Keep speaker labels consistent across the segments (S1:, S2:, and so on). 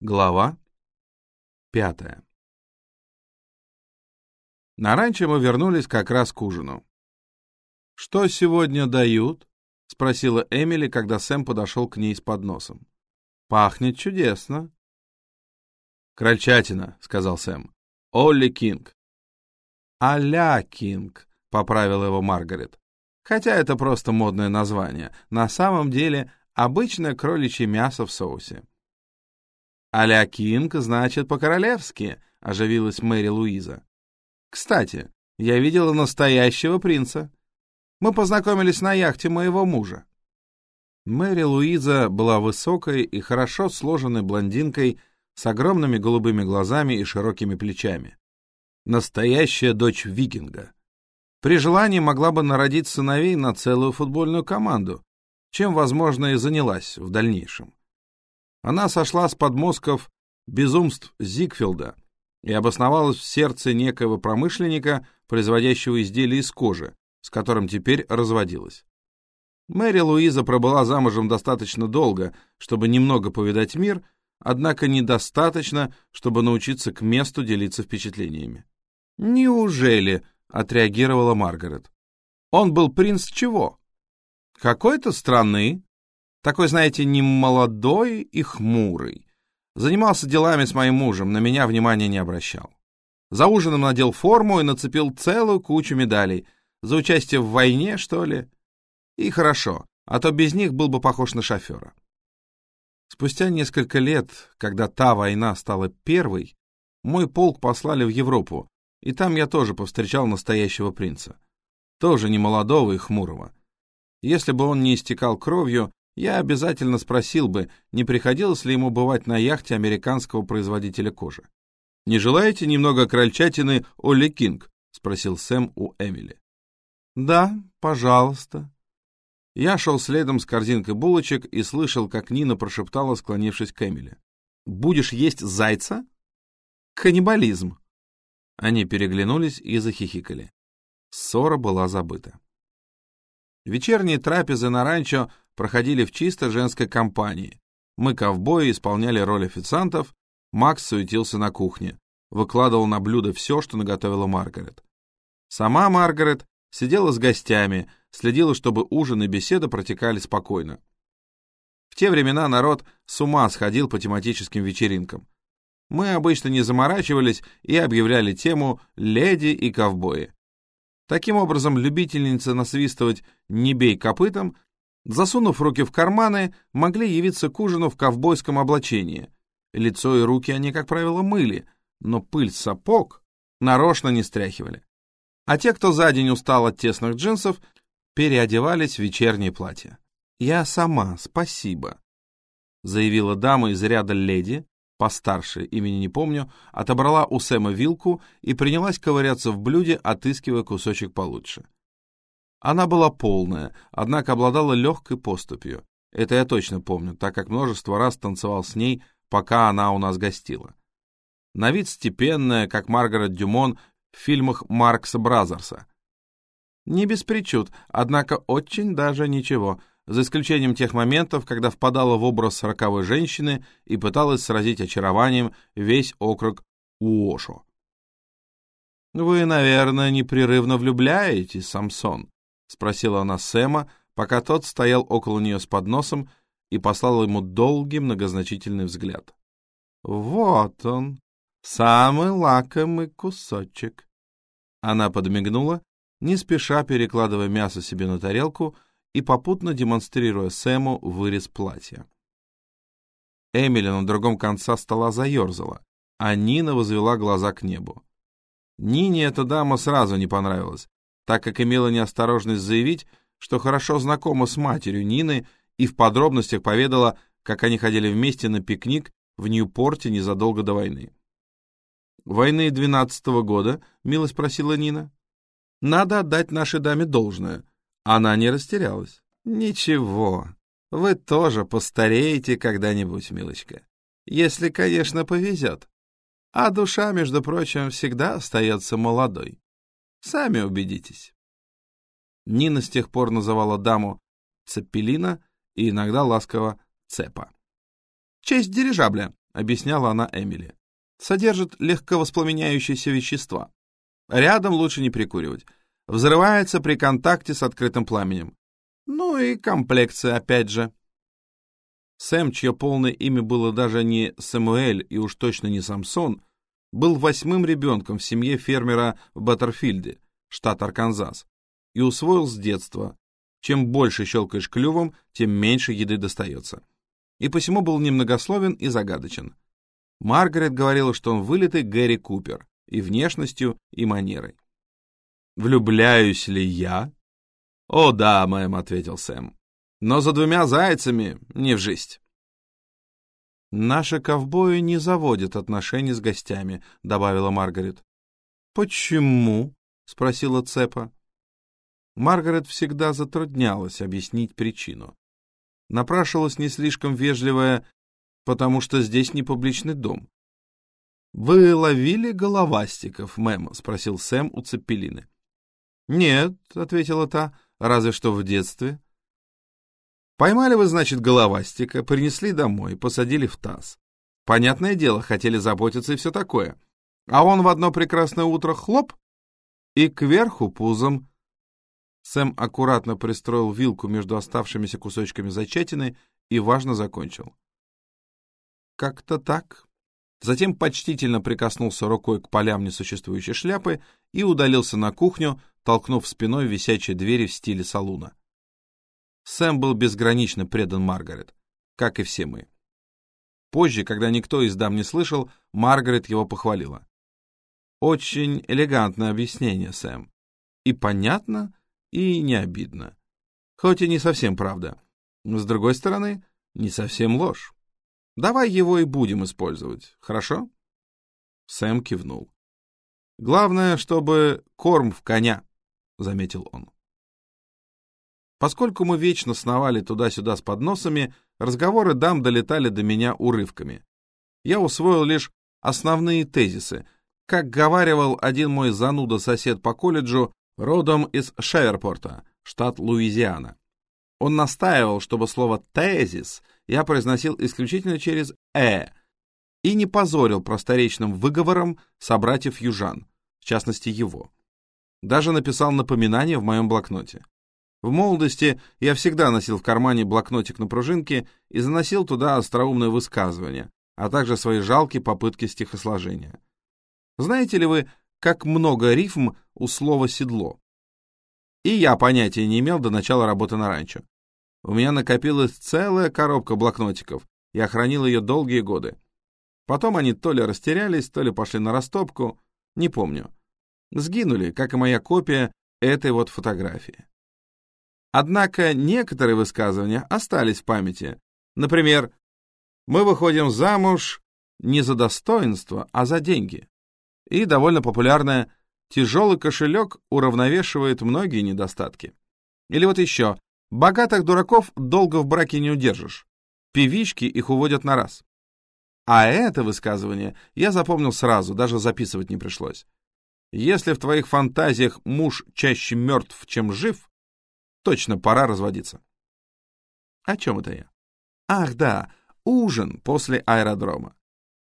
S1: Глава пятая На ранчо мы вернулись как раз к ужину. «Что сегодня дают?» — спросила Эмили, когда Сэм подошел к ней с подносом. «Пахнет чудесно».
S2: «Крольчатина», — сказал Сэм. «Олли Кинг».
S1: «А-ля Кинг», — поправила его Маргарет. «Хотя это просто модное название. На самом деле обычное кроличье мясо в соусе». «А-ля Кинг значит по-королевски», — оживилась Мэри Луиза. «Кстати, я видела настоящего принца. Мы познакомились на яхте моего мужа». Мэри Луиза была высокой и хорошо сложенной блондинкой с огромными голубыми глазами и широкими плечами. Настоящая дочь викинга. При желании могла бы народить сыновей на целую футбольную команду, чем, возможно, и занялась в дальнейшем. Она сошла с подмостков безумств Зигфилда и обосновалась в сердце некоего промышленника, производящего изделия из кожи, с которым теперь разводилась. Мэри Луиза пробыла замужем достаточно долго, чтобы немного повидать мир, однако недостаточно, чтобы научиться к месту делиться впечатлениями. «Неужели?» — отреагировала Маргарет. «Он был принц чего? Какой-то страны, такой, знаете, не молодой и хмурый. Занимался делами с моим мужем, на меня внимания не обращал. За ужином надел форму и нацепил целую кучу медалей. За участие в войне, что ли? И хорошо, а то без них был бы похож на шофера. Спустя несколько лет, когда та война стала первой, мой полк послали в Европу, и там я тоже повстречал настоящего принца. Тоже не молодого и хмурого. Если бы он не истекал кровью, я обязательно спросил бы, не приходилось ли ему бывать на яхте американского производителя кожи. «Не желаете немного крольчатины Олли Кинг?» — спросил Сэм у Эмили. «Да, пожалуйста». Я шел следом с корзинкой булочек и слышал, как Нина прошептала, склонившись к Эмили. «Будешь есть зайца?» «Каннибализм». Они переглянулись и захихикали. Ссора была забыта. Вечерние трапезы на ранчо проходили в чисто женской компании. Мы, ковбои, исполняли роль официантов, Макс суетился на кухне, выкладывал на блюдо все, что наготовила Маргарет. Сама Маргарет сидела с гостями, следила, чтобы ужин и беседа протекали спокойно. В те времена народ с ума сходил по тематическим вечеринкам. Мы обычно не заморачивались и объявляли тему «Леди и ковбои». Таким образом, любительница насвистывать «Не бей копытом» засунув руки в карманы, могли явиться к ужину в ковбойском облачении. Лицо и руки они, как правило, мыли, но пыль сапог нарочно не стряхивали. А те, кто за день устал от тесных джинсов, переодевались в вечернее платье. «Я сама, спасибо», — заявила дама из ряда леди, постарше, имени не помню, отобрала у Сэма вилку и принялась ковыряться в блюде, отыскивая кусочек получше. Она была полная, однако обладала легкой поступью. Это я точно помню, так как множество раз танцевал с ней, пока она у нас гостила. На вид степенная, как Маргарет Дюмон в фильмах Маркса Бразерса. Не без причуд, однако очень даже ничего, за исключением тех моментов, когда впадала в образ роковой женщины и пыталась сразить очарованием весь округ Уошо. «Вы, наверное, непрерывно влюбляетесь, Самсон», — спросила она Сэма, пока тот стоял около нее с подносом и послала ему долгий многозначительный взгляд. «Вот он, самый лакомый кусочек». Она подмигнула, не спеша перекладывая мясо себе на тарелку и попутно демонстрируя Сэму вырез платья. Эмили на другом конце стола заерзала, а Нина возвела глаза к небу. Нине эта дама сразу не понравилась, так как имела неосторожность заявить, что хорошо знакома с матерью Нины и в подробностях поведала, как они ходили вместе на пикник в Ньюпорте незадолго до войны. «Войны двенадцатого года?» — мило спросила Нина. «Надо отдать нашей даме должное». Она не растерялась. «Ничего, вы тоже постареете когда-нибудь, милочка. Если, конечно, повезет. А душа, между прочим, всегда остается молодой. Сами убедитесь. Нина с тех пор называла даму Цепелина и иногда ласково Цепа. «Честь дирижабля», — объясняла она Эмили. «Содержит легковоспламеняющиеся вещества. Рядом лучше не прикуривать. Взрывается при контакте с открытым пламенем. Ну и комплекция, опять же». Сэм, чье полное имя было даже не Самуэль и уж точно не Самсон, был восьмым ребенком в семье фермера в Баттерфилде, штат Арканзас, и усвоил с детства, чем больше щелкаешь клювом, тем меньше еды достается. И посему был немногословен и загадочен. Маргарет говорила, что он вылитый Гэри Купер и внешностью, и манерой. «Влюбляюсь ли я?» «О да, мэм», — ответил Сэм. «Но за двумя зайцами не в жизнь». «Наши ковбои не заводят отношений с гостями», — добавила Маргарет. «Почему?» — спросила Цепа. Маргарет всегда затруднялась объяснить причину. Напрашивалась не слишком вежливая, потому что здесь не публичный дом. «Вы ловили головастиков, мэм?» — спросил Сэм у Цепелины. «Нет», — ответила та, — «разве что в детстве». «Поймали вы, значит, головастика, принесли домой, посадили в таз. Понятное дело, хотели заботиться и все такое. А он в одно прекрасное утро хлоп и кверху пузом Сэм аккуратно пристроил вилку между оставшимися кусочками зачатины и важно закончил. Как-то так. Затем почтительно прикоснулся рукой к полям несуществующей шляпы и удалился на кухню, толкнув спиной висячие двери в стиле салуна. Сэм был безгранично предан Маргарет, как и все мы. Позже, когда никто из дам не слышал, Маргарет его похвалила. «Очень элегантное объяснение, Сэм. И понятно, и не обидно. Хоть и не совсем правда. С другой стороны, не совсем ложь. Давай его и будем использовать, хорошо? Сэм кивнул. Главное, чтобы корм в коня, заметил он. Поскольку мы вечно сновали туда-сюда с подносами, разговоры дам долетали до меня урывками. Я усвоил лишь основные тезисы. Как говаривал один мой зануда-сосед по колледжу, родом из Шеверпорта, штат Луизиана. Он настаивал, чтобы слово «тезис» я произносил исключительно через «э» и не позорил просторечным выговором собратьев южан, в частности его. Даже написал напоминание в моем блокноте. В молодости я всегда носил в кармане блокнотик на пружинке и заносил туда остроумные высказывания, а также свои жалкие попытки стихосложения. Знаете ли вы, как много рифм у слова «седло». И я понятия не имел до начала работы на ранчо. У меня накопилась целая коробка блокнотиков, я хранил ее долгие годы. Потом они то ли растерялись, то ли пошли на растопку, не помню. Сгинули, как и моя копия этой вот фотографии. Однако некоторые высказывания остались в памяти. Например, «Мы выходим замуж не за достоинство, а за деньги» и довольно популярная «тяжелый кошелек уравновешивает многие недостатки». Или вот еще «богатых дураков долго в браке не удержишь, певички их уводят на раз». А это высказывание я запомнил сразу, даже записывать не пришлось. Если в твоих фантазиях муж чаще мертв, чем жив, точно пора разводиться. О чем это я? Ах да, ужин после аэродрома.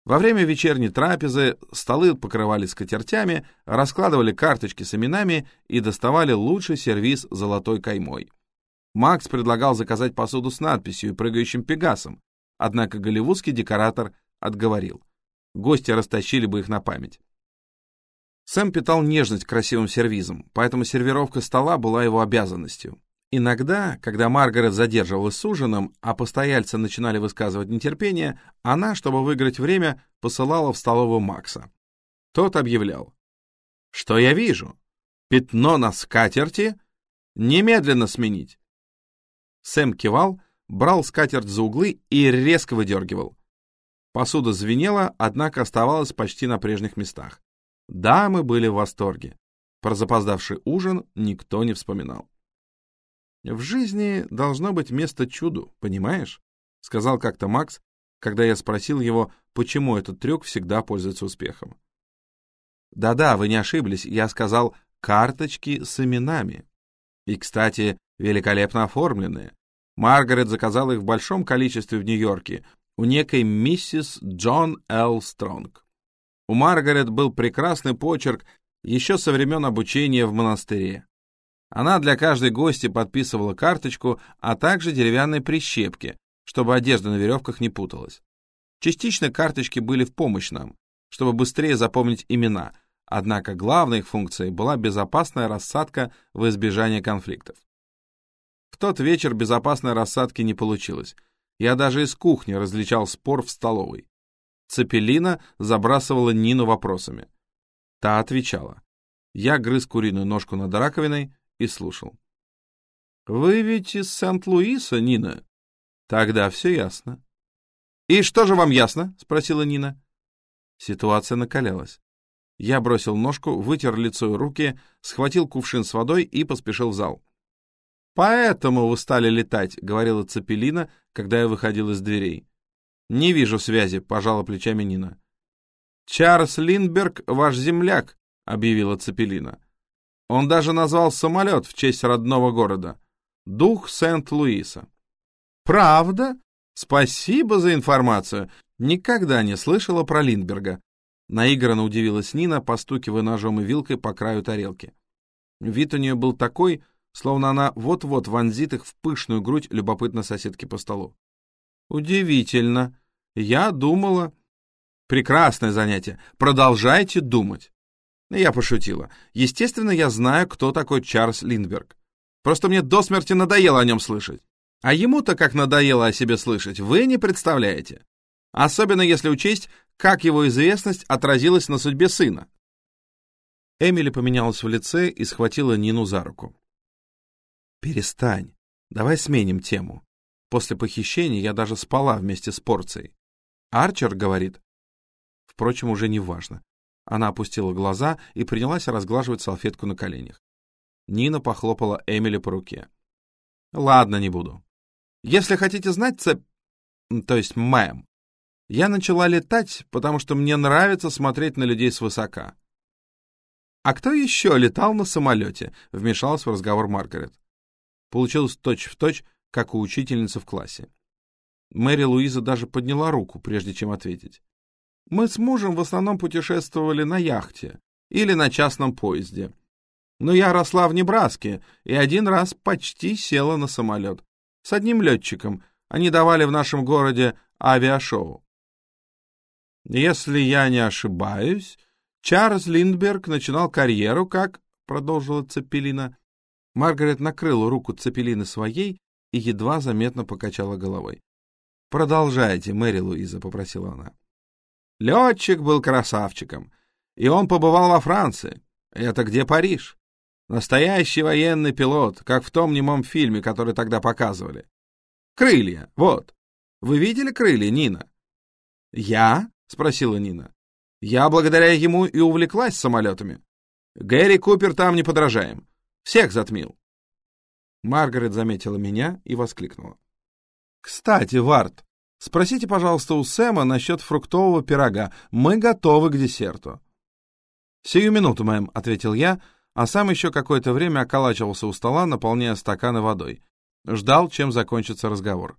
S1: Во время вечерней трапезы столы покрывали скатертями, раскладывали карточки с именами и доставали лучший сервиз золотой каймой. Макс предлагал заказать посуду с надписью и прыгающим пегасом, однако голливудский декоратор отговорил. Гости растащили бы их на память. Сэм питал нежность к красивым сервизам, поэтому сервировка стола была его обязанностью. Иногда, когда Маргарет задерживалась с ужином, а постояльцы начинали высказывать нетерпение, она, чтобы выиграть время, посылала в столовую Макса. Тот объявлял. «Что я вижу? Пятно на скатерти? Немедленно сменить!» Сэм кивал, брал скатерть за углы и резко выдергивал. Посуда звенела, однако оставалась почти на прежних местах. Дамы были в восторге. Про запоздавший ужин никто не вспоминал. В жизни должно быть место чуду, понимаешь? Сказал как-то Макс, когда я спросил его, почему этот трюк всегда пользуется успехом. Да-да, вы не ошиблись, я сказал «карточки с именами». И, кстати, великолепно оформленные. Маргарет заказала их в большом количестве в Нью-Йорке. у некой миссис Джон Л. Стронг. У Маргарет был прекрасный почерк еще со времен обучения в монастыре. Она для каждой гости подписывала карточку, а также деревянные прищепки, чтобы одежда на веревках не путалась. Частично карточки были в помощь нам, чтобы быстрее запомнить имена, однако главной их функцией была безопасная рассадка в избежание конфликтов. В тот вечер безопасной рассадки не получилось. Я даже из кухни различал спор в столовой. Цепелина забрасывала Нину вопросами. Та отвечала. Я грыз куриную ножку над раковиной и слушал. «Вы ведь из Сент-Луиса, Нина?» «Тогда все ясно». «И что же вам ясно?» — спросила Нина. Ситуация накалялась. Я бросил ножку, вытер лицо и руки, схватил кувшин с водой и поспешил в зал. «Поэтому вы стали летать», — говорила Цепелина, когда я выходил из дверей. «Не вижу связи», — пожала плечами Нина. «Чарльз Линдберг — ваш земляк», — объявила Цепелина. «Он даже назвал самолет в честь родного города. Дух Сент-Луиса». «Правда? Спасибо за информацию. Никогда не слышала про Линдберга». Наигранно удивилась Нина, постукивая ножом и вилкой по краю тарелки. Вид у нее был такой, словно она вот-вот вонзит их в пышную грудь любопытной соседки по столу. «Удивительно. Я думала...» «Прекрасное занятие. Продолжайте думать». Я пошутила. Естественно, я знаю, кто такой Чарльз Линдберг. Просто мне до смерти надоело о нем слышать. А ему-то как надоело о себе слышать, вы не представляете. Особенно если учесть, как его известность отразилась на судьбе сына. Эмили поменялась в лице и схватила Нину за руку. «Перестань. Давай сменим тему. После похищения я даже спала вместе с порцией. Арчер говорит...» Впрочем, уже не важно. Она опустила глаза и принялась разглаживать салфетку на коленях. Нина похлопала Эмили по руке. «Ладно, не буду. Если хотите знать, цеп... то есть мэм, я начала летать, потому что мне нравится смотреть на людей свысока». «А кто еще летал на самолете?» — вмешалась в разговор Маргарет. Получилось точь-в-точь, точь, как у учительницы в классе. Мэри Луиза даже подняла руку, прежде чем ответить. «Мы с мужем в основном путешествовали на яхте или на частном поезде. Но я росла в Небраске и один раз почти села на самолет. С одним летчиком. Они давали в нашем городе авиашоу. Если я не ошибаюсь, Чарльз Линдберг начинал карьеру как, продолжила Цепелина, Маргарет накрыла руку Цепелины своей и едва заметно покачала головой. «Продолжайте, Мэри Луиза», — попросила она. «Летчик был красавчиком, и он побывал во Франции. Это где Париж? Настоящий военный пилот, как в том немом фильме, который тогда показывали. Крылья, вот. Вы видели крылья, Нина?» «Я?» — спросила Нина. «Я благодаря ему и увлеклась самолетами. Гэри Купер там не подражаем. Всех затмил. Маргарет заметила меня и воскликнула. «Кстати, Варт, спросите, пожалуйста, у Сэма насчет фруктового пирога. Мы готовы к десерту». «Сию минуту, мэм», — ответил я, а сам еще какое-то время околачивался у стола, наполняя стаканы водой. Ждал, чем закончится разговор.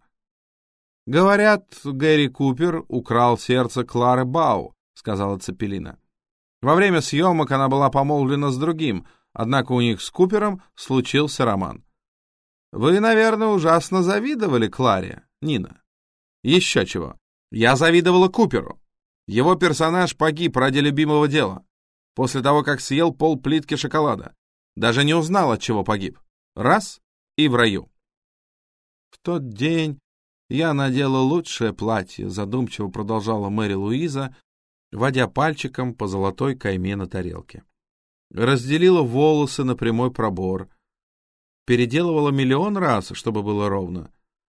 S1: «Говорят, Гэри Купер украл сердце Клары Бау», — сказала Цепелина. «Во время съемок она была помолвлена с другим, Однако у них с Купером случился роман. Вы, наверное, ужасно завидовали Кларе, Нина. Еще чего. Я завидовала Куперу. Его персонаж погиб ради любимого дела. После того, как съел пол плитки шоколада. Даже не узнал, от чего погиб. Раз — и в раю. В тот день я надела лучшее платье, задумчиво продолжала Мэри Луиза, водя пальчиком по золотой кайме на тарелке разделила волосы на прямой пробор, переделывала миллион раз, чтобы было ровно.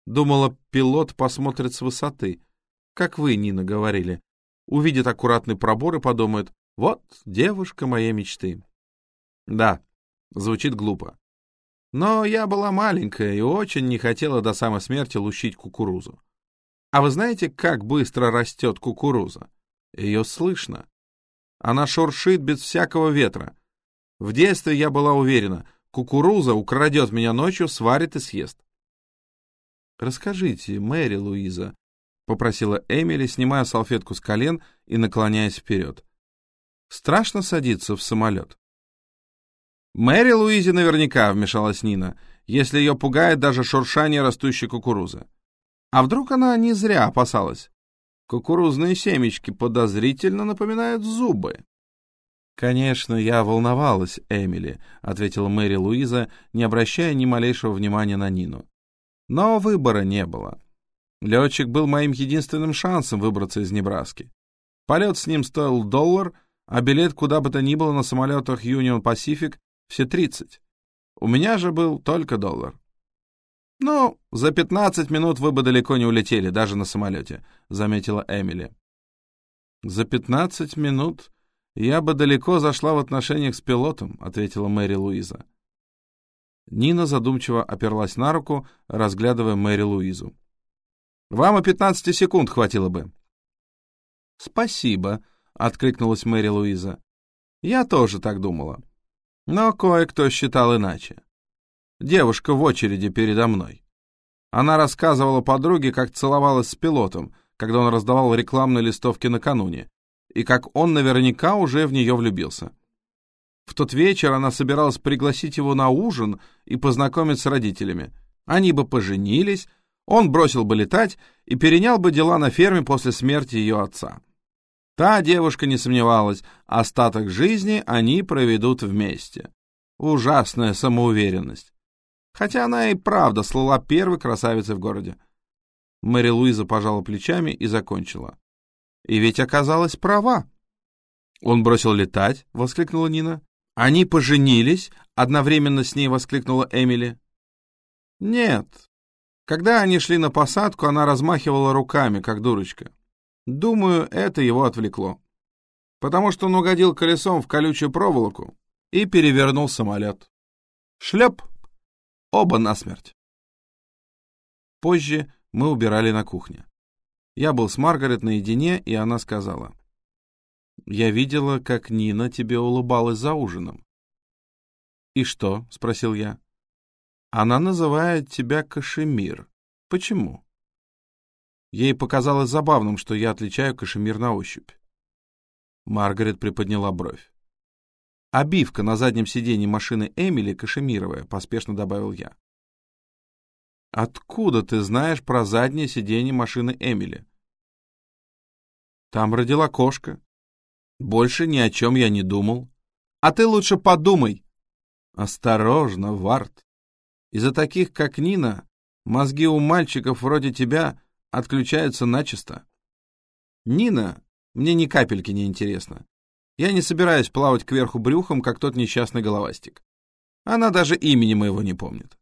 S1: Думала, пилот посмотрит с высоты. Как вы, Нина, говорили. Увидит аккуратный пробор и подумает, вот девушка моей мечты. Да, звучит глупо. Но я была маленькая и очень не хотела до самой смерти лущить кукурузу. А вы знаете, как быстро растет кукуруза? Ее слышно. Она шуршит без всякого ветра. В детстве я была уверена, кукуруза украдет меня ночью, сварит и съест. Расскажите, Мэри Луиза, — попросила Эмили, снимая салфетку с колен и наклоняясь вперед. «Страшно садиться в самолет». «Мэри Луизе наверняка», — вмешалась Нина, «если ее пугает даже шуршание растущей кукурузы. А вдруг она не зря опасалась? Кукурузные семечки подозрительно напоминают зубы». «Конечно, я волновалась, Эмили», — ответила Мэри Луиза, не обращая ни малейшего внимания на Нину. «Но выбора не было. Летчик был моим единственным шансом выбраться из Небраски. Полет с ним стоил доллар, а билет куда бы то ни было на самолетах Union Pacific все 30. У меня же был только доллар. «Ну, за 15 минут вы бы далеко не улетели, даже на самолете», — заметила Эмили. «За 15 минут я бы далеко зашла в отношениях с пилотом», — ответила Мэри Луиза. Нина задумчиво оперлась на руку, разглядывая Мэри Луизу. Вам и 15 секунд хватило бы. Спасибо, откликнулась Мэри Луиза. Я тоже так думала. Но кое-кто считал иначе. Девушка в очереди передо мной. Она рассказывала подруге, как целовалась с пилотом, когда он раздавал рекламные листовки накануне, и как он наверняка уже в нее влюбился. В тот вечер она собиралась пригласить его на ужин и познакомить с родителями. Они бы поженились, он бросил бы летать и перенял бы дела на ферме после смерти ее отца. Та девушка не сомневалась, остаток жизни они проведут вместе. Ужасная самоуверенность. Хотя она и правда слыла первой красавицей в городе. Мэри Луиза пожала плечами и закончила. И ведь оказалась права. Он бросил летать, — воскликнула Нина. Они поженились, — одновременно с ней воскликнула Эмили. Нет, когда они шли на посадку, она размахивала руками, как дурочка. Думаю, это его отвлекло. Потому что он угодил колесом в колючую проволоку и перевернул самолет. Шлеп! Оба насмерть. Позже мы убирали на кухне. Я был с Маргарет наедине, и она сказала. «Я видела, как Нина тебе улыбалась за ужином». «И что?» — спросил я. Она называет тебя Кашемир. Почему? Ей показалось забавным, что я отличаю кашемир на ощупь. Маргарет приподняла бровь. «Обивка на заднем сиденье машины Эмили кашемировая», — поспешно добавил я. «Откуда ты знаешь про заднее сиденье машины Эмили?» «Там родила кошка. Больше ни о чем я не думал. А ты лучше подумай!» «Осторожно, Варт. Из-за таких, как Нина, мозги у мальчиков вроде тебя отключаются начисто. Нина мне ни капельки не интересна. Я не собираюсь плавать кверху брюхом, как тот несчастный головастик. Она даже имени моего не помнит.